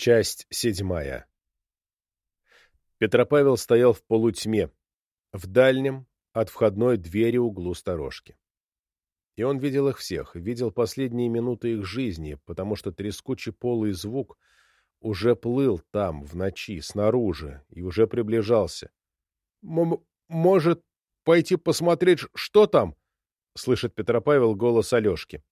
Часть седьмая. Петропавел стоял в полутьме, в дальнем, от входной двери углу сторожки. И он видел их всех, видел последние минуты их жизни, потому что трескучий полый звук уже плыл там, в ночи, снаружи, и уже приближался. «Может, пойти посмотреть, что там?» — слышит Петропавел голос Алешки.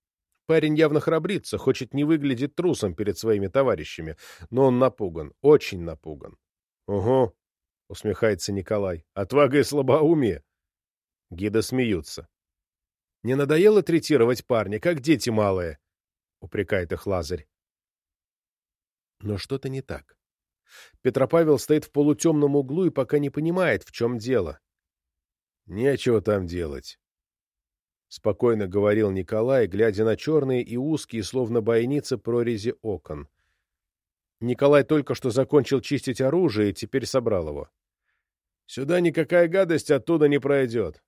Парень явно храбрится, хочет не выглядеть трусом перед своими товарищами, но он напуган, очень напуган. — Угу, — усмехается Николай, — отвага и слабоумие. Гида смеются. — Не надоело третировать парня, как дети малые? — упрекает их Лазарь. Но что-то не так. Петропавел стоит в полутемном углу и пока не понимает, в чем дело. Нечего там делать. — спокойно говорил Николай, глядя на черные и узкие, словно бойницы, прорези окон. Николай только что закончил чистить оружие и теперь собрал его. — Сюда никакая гадость оттуда не пройдет.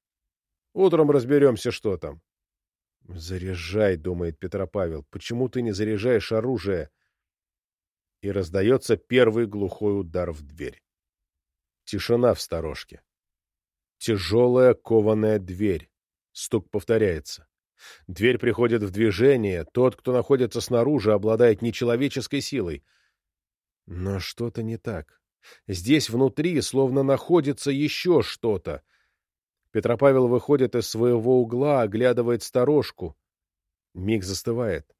Утром разберемся, что там. — Заряжай, — думает Петропавел. — Почему ты не заряжаешь оружие? И раздается первый глухой удар в дверь. Тишина в сторожке. Тяжелая кованая дверь Стук повторяется. Дверь приходит в движение, тот, кто находится снаружи, обладает нечеловеческой силой. Но что-то не так. Здесь внутри словно находится еще что-то. Петропавел выходит из своего угла, оглядывает сторожку. Миг застывает.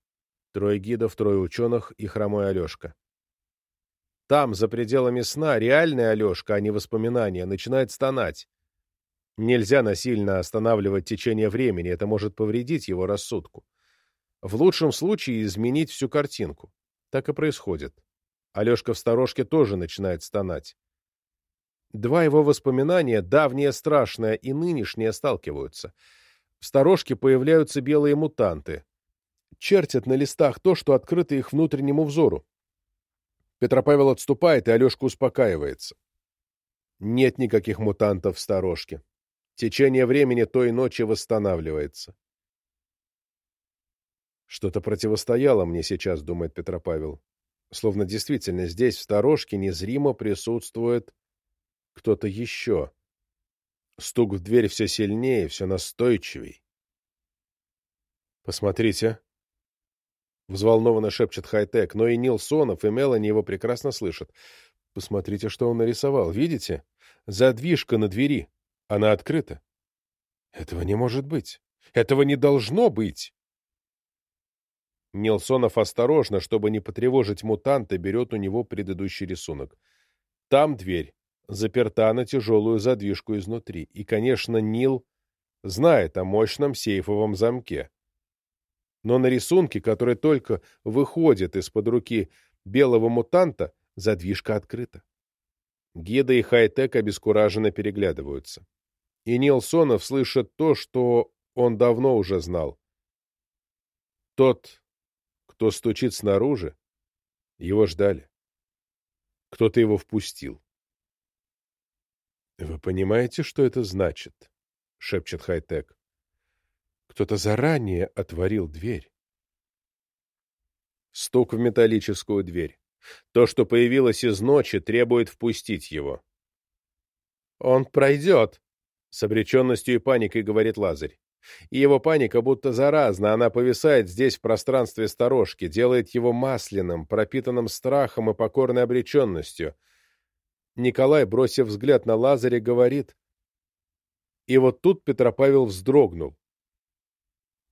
Трое гидов, трое ученых и хромой Алешка. Там, за пределами сна, реальная Алешка, а не воспоминания, начинает стонать. Нельзя насильно останавливать течение времени, это может повредить его рассудку. В лучшем случае изменить всю картинку. Так и происходит. Алешка в сторожке тоже начинает стонать. Два его воспоминания, давнее страшное и нынешнее, сталкиваются. В сторожке появляются белые мутанты. Чертят на листах то, что открыто их внутреннему взору. Петропавел отступает, и Алешка успокаивается. Нет никаких мутантов в сторожке. Течение времени той ночи восстанавливается. Что-то противостояло мне сейчас, думает Петропавел. Словно действительно здесь, в сторожке, незримо присутствует кто-то еще. Стук в дверь все сильнее, все настойчивей. «Посмотрите!» — взволнованно шепчет Хайтек, но и Нил Сонов, и Мелани его прекрасно слышат. «Посмотрите, что он нарисовал. Видите? Задвижка на двери. Она открыта. Этого не может быть. Этого не должно быть. Нилсонов осторожно, чтобы не потревожить мутанта, берет у него предыдущий рисунок. Там дверь, заперта на тяжелую задвижку изнутри. И, конечно, Нил знает о мощном сейфовом замке. Но на рисунке, который только выходит из-под руки белого мутанта, задвижка открыта. Гида и Хайтек обескураженно переглядываются и Нилсонов слышит то, что он давно уже знал. Тот, кто стучит снаружи, его ждали. Кто-то его впустил. «Вы понимаете, что это значит?» — шепчет Хайтек. «Кто-то заранее отворил дверь». Стук в металлическую дверь. То, что появилось из ночи, требует впустить его. «Он пройдет», с обреченностью и паникой говорит Лазарь. И его паника будто заразна, она повисает здесь в пространстве сторожки, делает его масляным, пропитанным страхом и покорной обреченностью. Николай, бросив взгляд на Лазаря, говорит... И вот тут Петропавел вздрогнул.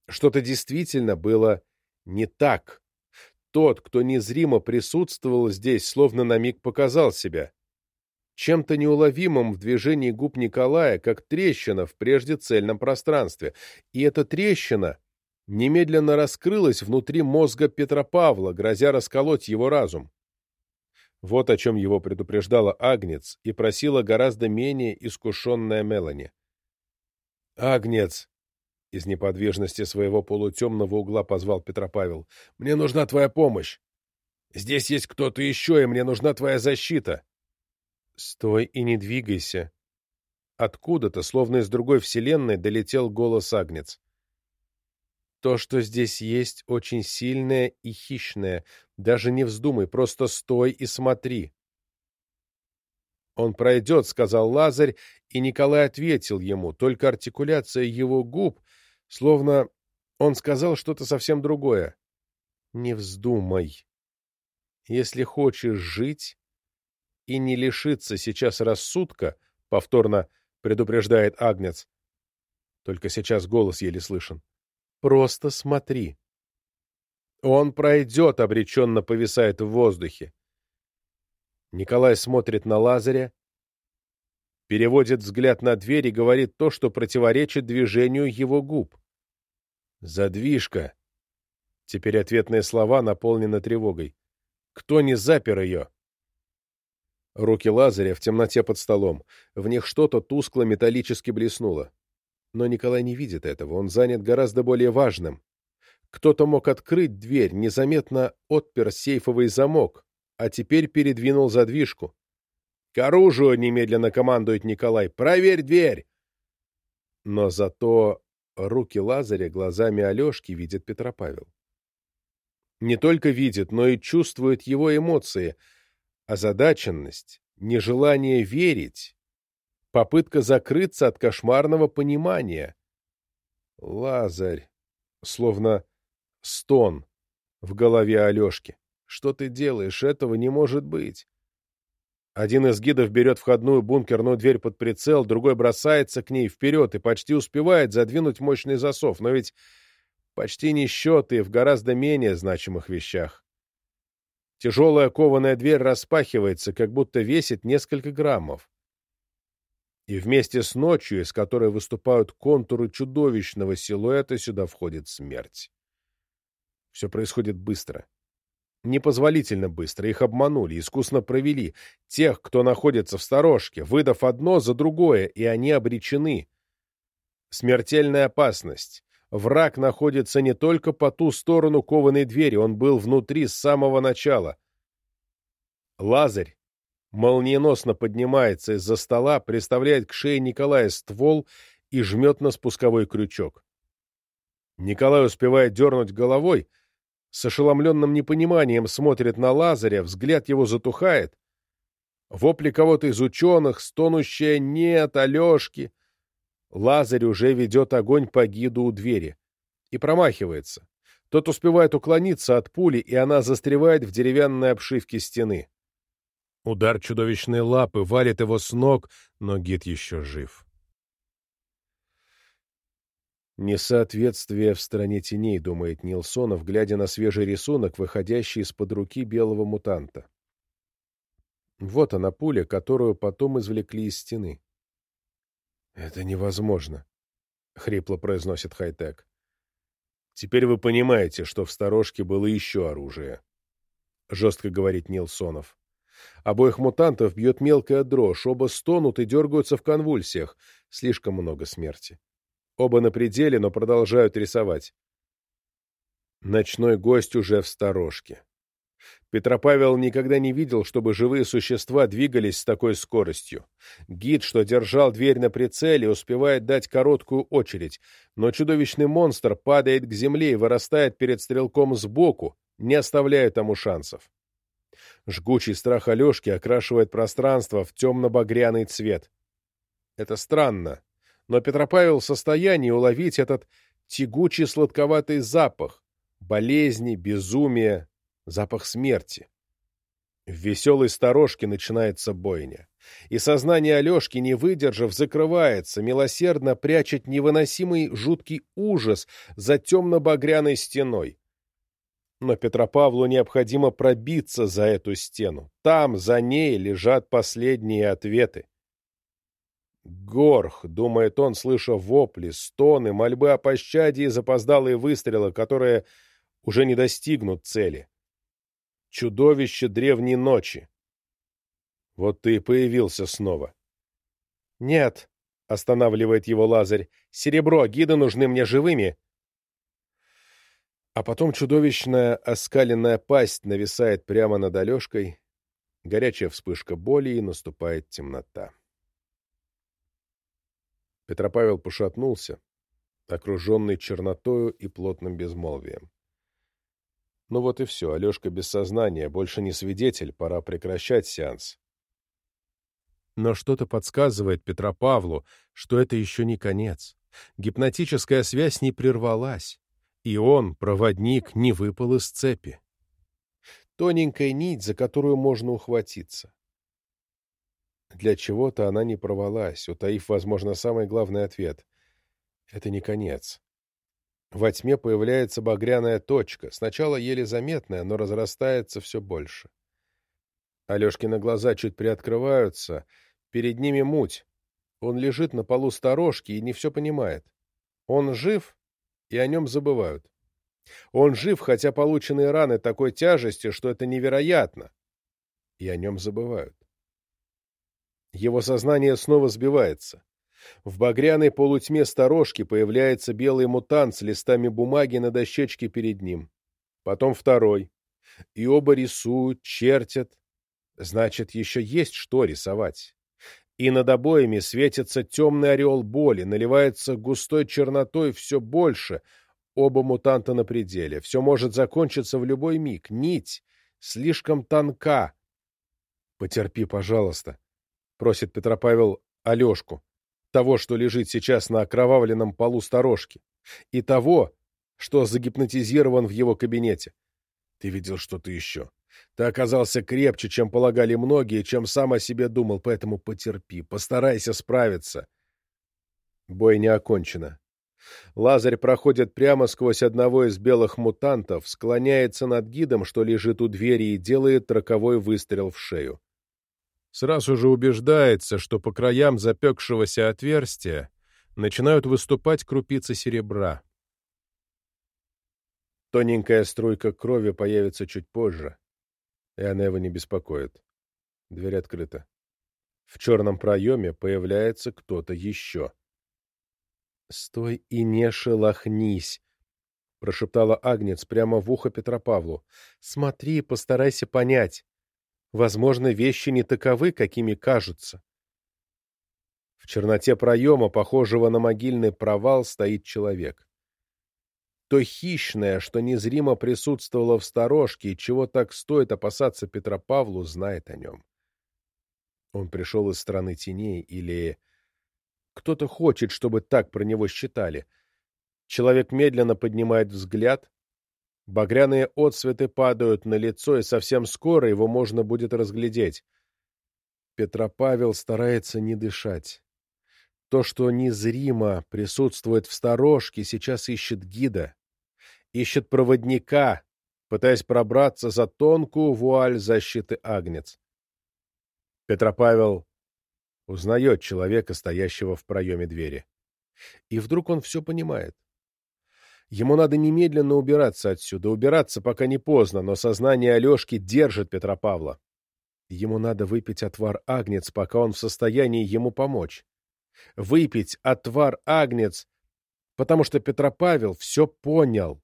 Что-то действительно было не так. Тот, кто незримо присутствовал здесь, словно на миг показал себя чем-то неуловимым в движении губ Николая, как трещина в прежде цельном пространстве. И эта трещина немедленно раскрылась внутри мозга Петра Павла, грозя расколоть его разум. Вот о чем его предупреждала Агнец и просила гораздо менее искушенная Мелани. «Агнец!» — из неподвижности своего полутемного угла позвал Петропавел. «Мне нужна твоя помощь! Здесь есть кто-то еще, и мне нужна твоя защита!» «Стой и не двигайся!» Откуда-то, словно из другой вселенной, долетел голос Агнец. То, что здесь есть, очень сильное и хищное. Даже не вздумай, просто стой и смотри. «Он пройдет», — сказал Лазарь, и Николай ответил ему, только артикуляция его губ, словно он сказал что-то совсем другое. «Не вздумай. Если хочешь жить и не лишиться сейчас рассудка», — повторно предупреждает Агнец, только сейчас голос еле слышен, — «просто смотри». «Он пройдет», — обреченно повисает в воздухе. Николай смотрит на Лазаря, переводит взгляд на дверь и говорит то, что противоречит движению его губ. «Задвижка!» Теперь ответные слова наполнены тревогой. «Кто не запер ее?» Руки Лазаря в темноте под столом. В них что-то тускло-металлически блеснуло. Но Николай не видит этого, он занят гораздо более важным. Кто-то мог открыть дверь, незаметно отпер сейфовый замок, а теперь передвинул задвижку. «К оружию!» — немедленно командует Николай. «Проверь дверь!» Но зато руки Лазаря глазами Алешки видит Петропавел. Не только видит, но и чувствует его эмоции, озадаченность, нежелание верить, попытка закрыться от кошмарного понимания. Лазарь, словно стон в голове Алешки. Что ты делаешь? Этого не может быть. Один из гидов берет входную бункерную дверь под прицел, другой бросается к ней вперед и почти успевает задвинуть мощный засов, но ведь почти не счеты в гораздо менее значимых вещах. Тяжелая кованая дверь распахивается, как будто весит несколько граммов. И вместе с ночью, из которой выступают контуры чудовищного силуэта, сюда входит смерть. Все происходит быстро. Непозволительно быстро. Их обманули, искусно провели. Тех, кто находится в сторожке, выдав одно за другое, и они обречены. Смертельная опасность. Враг находится не только по ту сторону кованой двери, он был внутри с самого начала. Лазарь молниеносно поднимается из-за стола, приставляет к шее Николая ствол и жмет на спусковой крючок. Николай успевает дернуть головой, с ошеломленным непониманием смотрит на Лазаря, взгляд его затухает. Вопли кого-то из ученых, стонущая «нет, Алешки!» Лазарь уже ведет огонь по гиду у двери. И промахивается. Тот успевает уклониться от пули, и она застревает в деревянной обшивке стены. Удар чудовищной лапы валит его с ног, но гид еще жив. Несоответствие в стране теней, думает Нилсонов, глядя на свежий рисунок, выходящий из-под руки белого мутанта. Вот она пуля, которую потом извлекли из стены. «Это невозможно», — хрипло произносит Хайтек. «Теперь вы понимаете, что в сторожке было еще оружие», — жестко говорит Нилсонов. Обоих мутантов бьет мелкая дрожь, оба стонут и дергаются в конвульсиях. Слишком много смерти. Оба на пределе, но продолжают рисовать. Ночной гость уже в сторожке. Петропавел никогда не видел, чтобы живые существа двигались с такой скоростью. Гид, что держал дверь на прицеле, успевает дать короткую очередь, но чудовищный монстр падает к земле и вырастает перед стрелком сбоку, не оставляя тому шансов. Жгучий страх Алешки окрашивает пространство в темно-багряный цвет. Это странно, но Петропавел в состоянии уловить этот тягучий сладковатый запах, болезни, безумия, запах смерти. В веселой сторожке начинается бойня. И сознание Алешки, не выдержав, закрывается, милосердно прячет невыносимый жуткий ужас за темно-багряной стеной. Но Петропавлу необходимо пробиться за эту стену. Там, за ней, лежат последние ответы. Горх, думает он, слыша вопли, стоны, мольбы о пощаде и запоздалые выстрелы, которые уже не достигнут цели. Чудовище древней ночи. Вот ты и появился снова. Нет, останавливает его Лазарь, серебро, гиды нужны мне живыми. А потом чудовищная оскаленная пасть нависает прямо над Алешкой, горячая вспышка боли и наступает темнота. Петропавел пошатнулся, окруженный чернотою и плотным безмолвием. Ну вот и все, Алешка без сознания, больше не свидетель, пора прекращать сеанс. Но что-то подсказывает Петропавлу, что это еще не конец. Гипнотическая связь не прервалась, и он, проводник, не выпал из цепи. Тоненькая нить, за которую можно ухватиться. Для чего-то она не провалась, утаив, возможно, самый главный ответ. Это не конец. Во тьме появляется багряная точка, сначала еле заметная, но разрастается все больше. Алешкины глаза чуть приоткрываются, перед ними муть. Он лежит на полу сторожки и не все понимает. Он жив, и о нем забывают. Он жив, хотя полученные раны такой тяжести, что это невероятно, и о нем забывают. Его сознание снова сбивается. В багряной полутьме сторожки появляется белый мутант с листами бумаги на дощечке перед ним. Потом второй. И оба рисуют, чертят. Значит, еще есть что рисовать. И над обоями светится темный ореол боли, наливается густой чернотой все больше. Оба мутанта на пределе. Все может закончиться в любой миг. Нить слишком тонка. «Потерпи, пожалуйста», — просит Петропавел Алешку того, что лежит сейчас на окровавленном полу сторожки, и того, что загипнотизирован в его кабинете. Ты видел что-то еще. Ты оказался крепче, чем полагали многие, чем сам о себе думал, поэтому потерпи, постарайся справиться. Бой не окончено. Лазарь проходит прямо сквозь одного из белых мутантов, склоняется над гидом, что лежит у двери, и делает роковой выстрел в шею сразу же убеждается, что по краям запекшегося отверстия начинают выступать крупицы серебра. Тоненькая струйка крови появится чуть позже, и она его не беспокоит. Дверь открыта. В черном проеме появляется кто-то еще. «Стой и не шелохнись!» — прошептала Агнец прямо в ухо Петропавлу. «Смотри, постарайся понять. Возможно, вещи не таковы, какими кажутся. В черноте проема, похожего на могильный провал, стоит человек. То хищное, что незримо присутствовало в сторожке и чего так стоит опасаться Петропавлу, знает о нем. Он пришел из страны теней или... Кто-то хочет, чтобы так про него считали. Человек медленно поднимает взгляд, Багряные отсветы падают на лицо, и совсем скоро его можно будет разглядеть. Петропавел старается не дышать. То, что незримо присутствует в сторожке, сейчас ищет гида, ищет проводника, пытаясь пробраться за тонкую вуаль защиты агнец. Петропавел узнает человека, стоящего в проеме двери. И вдруг он все понимает. Ему надо немедленно убираться отсюда, убираться, пока не поздно, но сознание Алешки держит Петропавла. Ему надо выпить отвар агнец, пока он в состоянии ему помочь. Выпить отвар агнец, потому что Петропавел все понял.